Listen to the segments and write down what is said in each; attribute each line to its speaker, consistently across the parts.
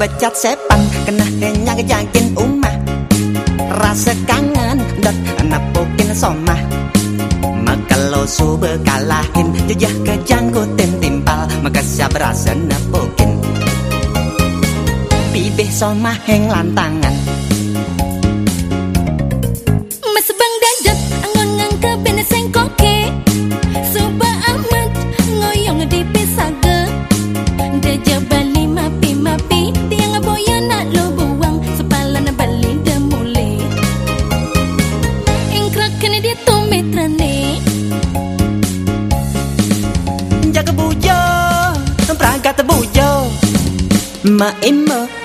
Speaker 1: becat sepan kena kenyang kejakin umah. Rasa kangen dot napokin somah. Makalo sube kalahin jejah kejangkutin timpal. Maka siap rasa napokin Pibih somah heng lantangan.
Speaker 2: Mas bang dadat angon ngangke bene sengkoke Suba amat ngoyong di pisaga Dejah bali mapi mapi Tiang boya nak lo buang. Sepala na bali demule Ingkrak kena dia tumitrane
Speaker 1: Jaga bujo Pragat bujo. Ma imo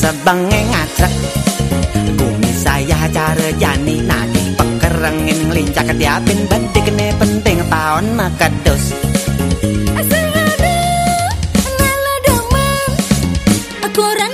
Speaker 1: sebenging ajrek kumis saya cara jani nadi pekerengin ngelincah ketiapin bentik ne penting taon maka
Speaker 2: dos Selalu, lalu domen, aku
Speaker 1: orang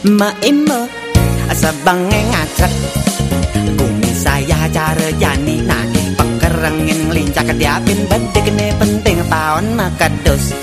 Speaker 1: Ma imma asabang ngajak kumi saya cara jani nake pekerengin ngelincak tiapin bentik ne penting paon makadus